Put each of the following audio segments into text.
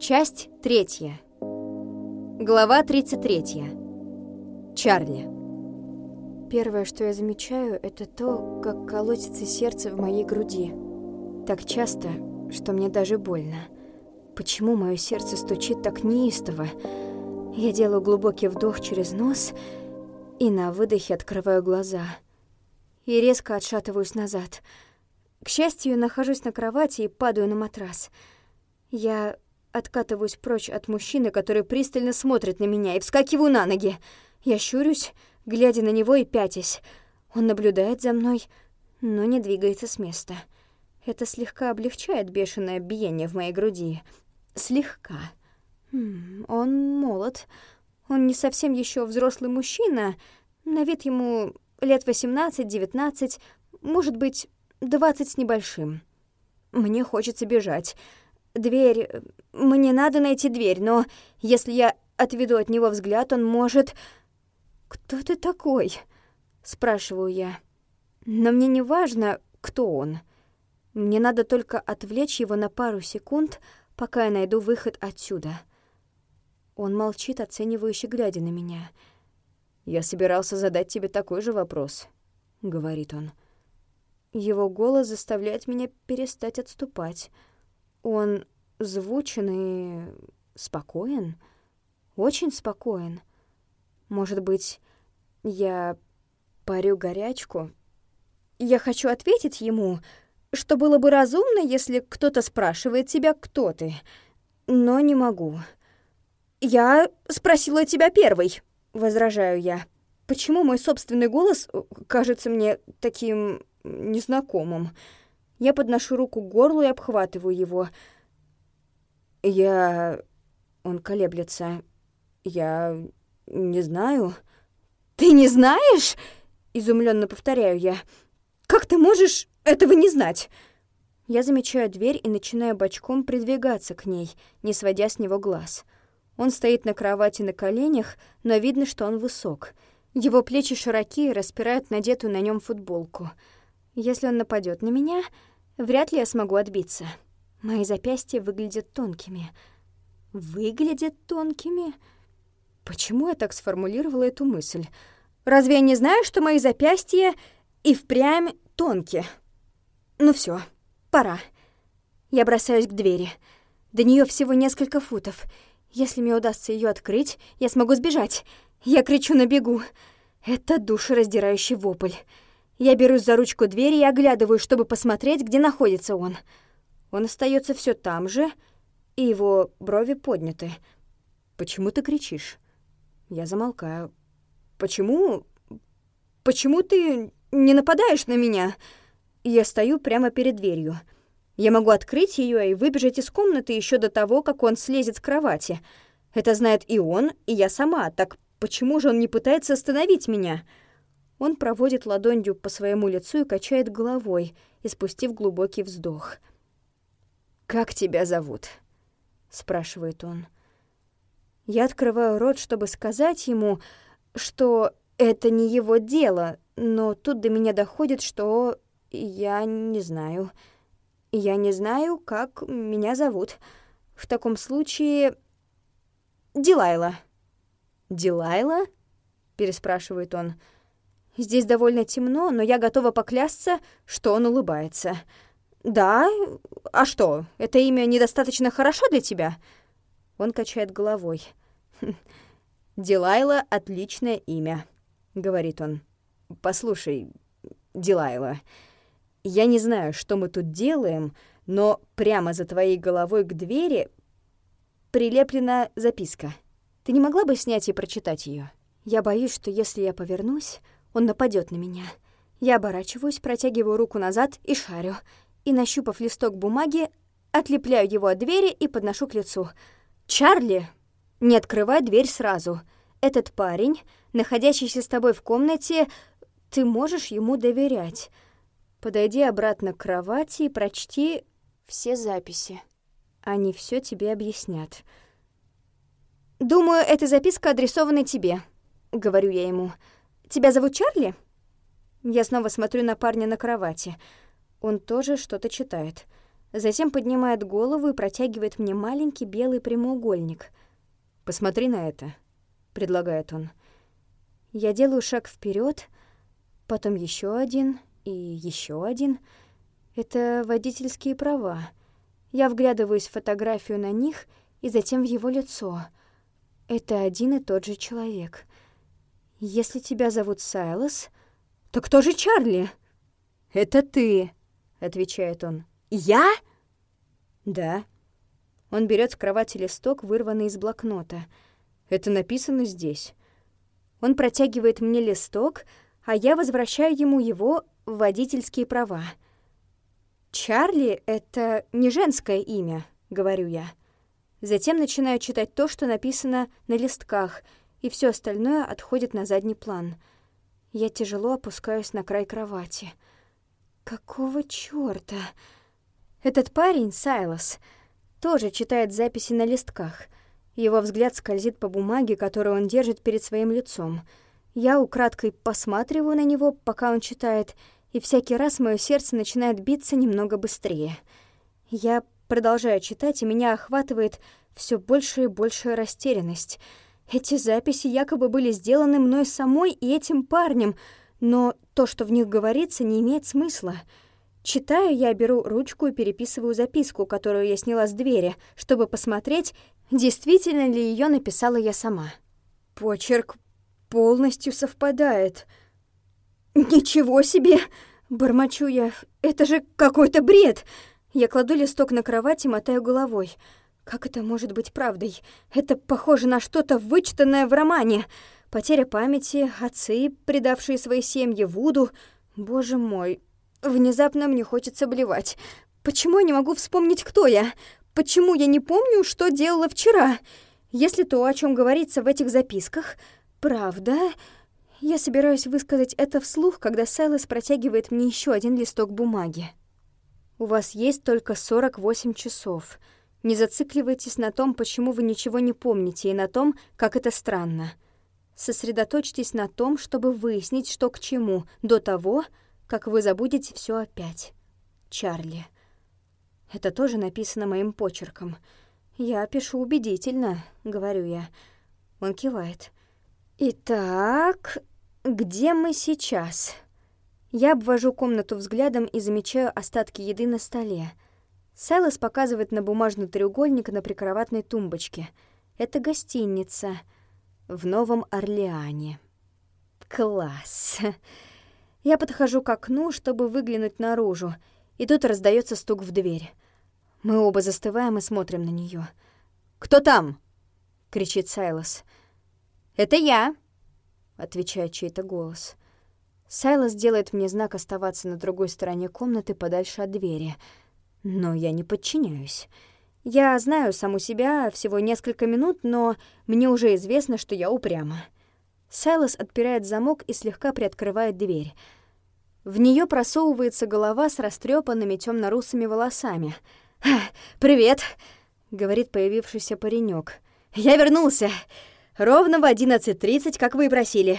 Часть третья. Глава 33. Чарли. Первое, что я замечаю, это то, как колотится сердце в моей груди. Так часто, что мне даже больно. Почему мое сердце стучит так неистово? Я делаю глубокий вдох через нос и на выдохе открываю глаза. И резко отшатываюсь назад. К счастью, нахожусь на кровати и падаю на матрас. Я Откатываюсь прочь от мужчины, который пристально смотрит на меня, и вскакиваю на ноги. Я щурюсь, глядя на него и пятясь. Он наблюдает за мной, но не двигается с места. Это слегка облегчает бешеное биение в моей груди. Слегка. Он молод. Он не совсем еще взрослый мужчина. На вид ему лет 18-19, может быть, 20 с небольшим. Мне хочется бежать. Дверь... Мне надо найти дверь, но если я отведу от него взгляд, он может... «Кто ты такой?» — спрашиваю я. Но мне не важно, кто он. Мне надо только отвлечь его на пару секунд, пока я найду выход отсюда. Он молчит, оценивающе глядя на меня. «Я собирался задать тебе такой же вопрос», — говорит он. Его голос заставляет меня перестать отступать. Он звучен и спокоен, очень спокоен. Может быть, я парю горячку? Я хочу ответить ему, что было бы разумно, если кто-то спрашивает тебя, кто ты, но не могу. «Я спросила тебя первой», — возражаю я. «Почему мой собственный голос кажется мне таким незнакомым?» Я подношу руку к горлу и обхватываю его. «Я...» Он колеблется. «Я... не знаю». «Ты не знаешь?» Изумленно повторяю я. «Как ты можешь этого не знать?» Я замечаю дверь и начинаю бочком придвигаться к ней, не сводя с него глаз. Он стоит на кровати на коленях, но видно, что он высок. Его плечи широкие, распирают надетую на нем футболку. Если он нападет на меня, Вряд ли я смогу отбиться. Мои запястья выглядят тонкими. Выглядят тонкими? Почему я так сформулировала эту мысль? Разве я не знаю, что мои запястья и впрямь тонкие? Ну все, пора. Я бросаюсь к двери. До нее всего несколько футов. Если мне удастся ее открыть, я смогу сбежать. Я кричу на бегу. Это душераздирающий вопль. Я берусь за ручку двери и оглядываю, чтобы посмотреть, где находится он. Он остается все там же, и его брови подняты. «Почему ты кричишь?» Я замолкаю. «Почему... почему ты не нападаешь на меня?» Я стою прямо перед дверью. Я могу открыть ее и выбежать из комнаты еще до того, как он слезет с кровати. Это знает и он, и я сама. Так почему же он не пытается остановить меня?» Он проводит ладонью по своему лицу и качает головой, испустив глубокий вздох. «Как тебя зовут?» — спрашивает он. Я открываю рот, чтобы сказать ему, что это не его дело, но тут до меня доходит, что я не знаю. Я не знаю, как меня зовут. В таком случае... Дилайла. «Дилайла?» — переспрашивает он. Здесь довольно темно, но я готова поклясться, что он улыбается. «Да? А что, это имя недостаточно хорошо для тебя?» Он качает головой. «Дилайла — отличное имя», — говорит он. «Послушай, Дилайла, я не знаю, что мы тут делаем, но прямо за твоей головой к двери прилеплена записка. Ты не могла бы снять и прочитать ее? Я боюсь, что если я повернусь, он нападет на меня. Я оборачиваюсь, протягиваю руку назад и шарю. И, нащупав листок бумаги, отлепляю его от двери и подношу к лицу. «Чарли!» «Не открывай дверь сразу. Этот парень, находящийся с тобой в комнате, ты можешь ему доверять. Подойди обратно к кровати и прочти все записи. Они все тебе объяснят». «Думаю, эта записка адресована тебе», — говорю я ему. Тебя зовут Чарли?» Я снова смотрю на парня на кровати. Он тоже что-то читает. Затем поднимает голову и протягивает мне маленький белый прямоугольник. «Посмотри на это», — предлагает он. Я делаю шаг вперед, потом еще один и еще один. Это водительские права. Я вглядываюсь в фотографию на них и затем в его лицо. Это один и тот же человек. Если тебя зовут Сайлос, то кто же Чарли? «Это ты», — отвечает он. «Я?» «Да». Он берет с кровати листок, вырванный из блокнота. «Это написано здесь». Он протягивает мне листок, а я возвращаю ему его водительские права. «Чарли — это не женское имя», — говорю я. Затем начинаю читать то, что написано на листках, и все остальное отходит на задний план. Я тяжело опускаюсь на край кровати. Какого чёрта? Этот парень, Сайлос, тоже читает записи на листках. Его взгляд скользит по бумаге, которую он держит перед своим лицом. Я украдкой посматриваю на него, пока он читает, и всякий раз мое сердце начинает биться немного быстрее. Я продолжаю читать, и меня охватывает все больше и большая растерянность. Эти записи якобы были сделаны мной самой и этим парнем, но то, что в них говорится, не имеет смысла. Читаю, я беру ручку и переписываю записку, которую я сняла с двери, чтобы посмотреть, действительно ли ее написала я сама. Почерк полностью совпадает. «Ничего себе!» — бормочу я. «Это же какой-то бред!» Я кладу листок на кровать и мотаю головой. Как это может быть правдой? Это похоже на что-то вычитанное в романе. Потеря памяти, отцы, предавшие свои семьи Вуду. Боже мой, внезапно мне хочется блевать. Почему я не могу вспомнить, кто я? Почему я не помню, что делала вчера? Если то, о чем говорится в этих записках, правда... Я собираюсь высказать это вслух, когда Сайлос протягивает мне еще один листок бумаги. У вас есть только 48 часов. Не зацикливайтесь на том, почему вы ничего не помните, и на том, как это странно. Сосредоточьтесь на том, чтобы выяснить, что к чему, до того, как вы забудете все опять. Чарли. Это тоже написано моим почерком. Я пишу убедительно, говорю я. Он кивает. Итак, где мы сейчас? Я обвожу комнату взглядом и замечаю остатки еды на столе. Сайлос показывает на бумажный треугольник на прикроватной тумбочке. Это гостиница — в Новом Орлеане. Класс. Я подхожу к окну, чтобы выглянуть наружу, и тут раздается стук в дверь. Мы оба застываем и смотрим на нее. «Кто там?» — кричит Сайлос. «Это я», — отвечает чей-то голос. Сайлос делает мне знак оставаться на другой стороне комнаты подальше от двери, но я не подчиняюсь. Я знаю саму себя всего несколько минут, но мне уже известно, что я упряма. Сайлос отпирает замок и слегка приоткрывает дверь. В нее просовывается голова с растрепанными темно-русыми волосами. «Привет!» — говорит появившийся паренек. «Я вернулся! Ровно в 11.30, как вы и просили!»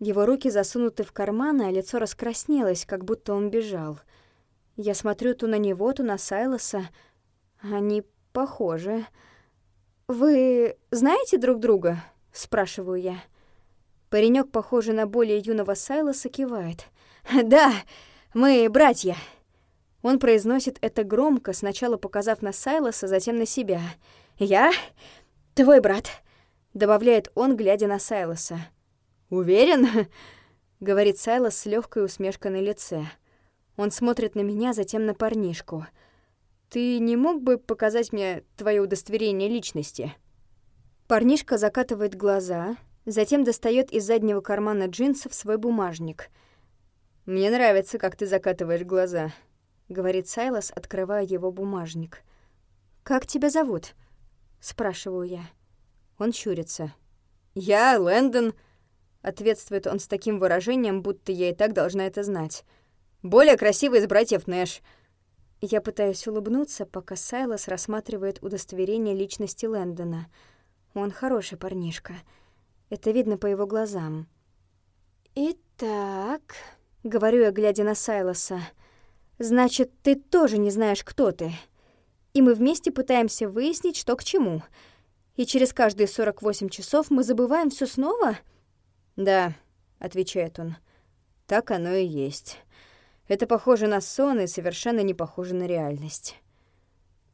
Его руки засунуты в карманы, а лицо раскраснелось, как будто он бежал. Я смотрю то на него, то на Сайлоса, они похожи. Вы знаете друг друга? спрашиваю я. Паренек, похожий на более юного Сайлоса, кивает. Да, мы братья. Он произносит это громко, сначала показав на Сайлоса, затем на себя. Я твой брат, добавляет он, глядя на Сайлоса. Уверен? говорит Сайлос с легкой усмешкой на лице. Он смотрит на меня, затем на парнишку. Ты не мог бы показать мне твое удостоверение личности?» Парнишка закатывает глаза, затем достает из заднего кармана джинсов свой бумажник. «Мне нравится, как ты закатываешь глаза», — говорит Сайлос, открывая его бумажник. «Как тебя зовут?» — спрашиваю я. Он щурится. «Я Лэндон», — ответствует он с таким выражением, будто я и так должна это знать. «Более красивый из братьев Нэш». Я пытаюсь улыбнуться, пока Сайлос рассматривает удостоверение личности Лэндона. Он хороший парнишка. Это видно по его глазам. «Итак», — говорю я, глядя на Сайлоса, Значит, ты тоже не знаешь, кто ты. И мы вместе пытаемся выяснить, что к чему. И через каждые 48 часов мы забываем все снова? Да, отвечает он. Так оно и есть. Это похоже на сон и совершенно не похоже на реальность.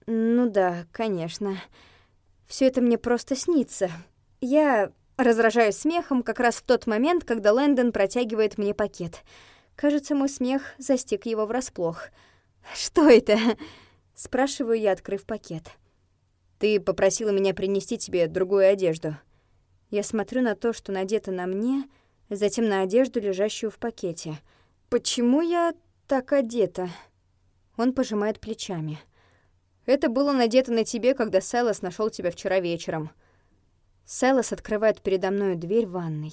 Ну да, конечно. Все это мне просто снится. Я раздражаюсь смехом как раз в тот момент, когда Лэндон протягивает мне пакет. Кажется, мой смех застиг его врасплох. «Что это?» — спрашиваю я, открыв пакет. «Ты попросила меня принести тебе другую одежду». Я смотрю на то, что надето на мне, затем на одежду, лежащую в пакете. «Почему я так одета?» Он пожимает плечами. «Это было надето на тебе, когда Селос нашел тебя вчера вечером». Селос открывает передо мной дверь ванной.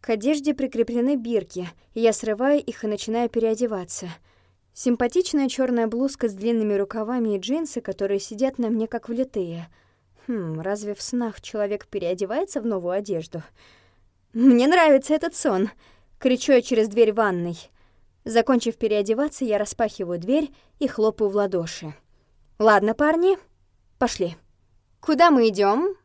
К одежде прикреплены бирки, и я срываю их и начинаю переодеваться. Симпатичная черная блузка с длинными рукавами и джинсы, которые сидят на мне как влитые — Хм, разве в снах человек переодевается в новую одежду? Мне нравится этот сон. Кричу я через дверь ванной. Закончив переодеваться, я распахиваю дверь и хлопаю в ладоши. Ладно, парни, пошли. Куда мы идем?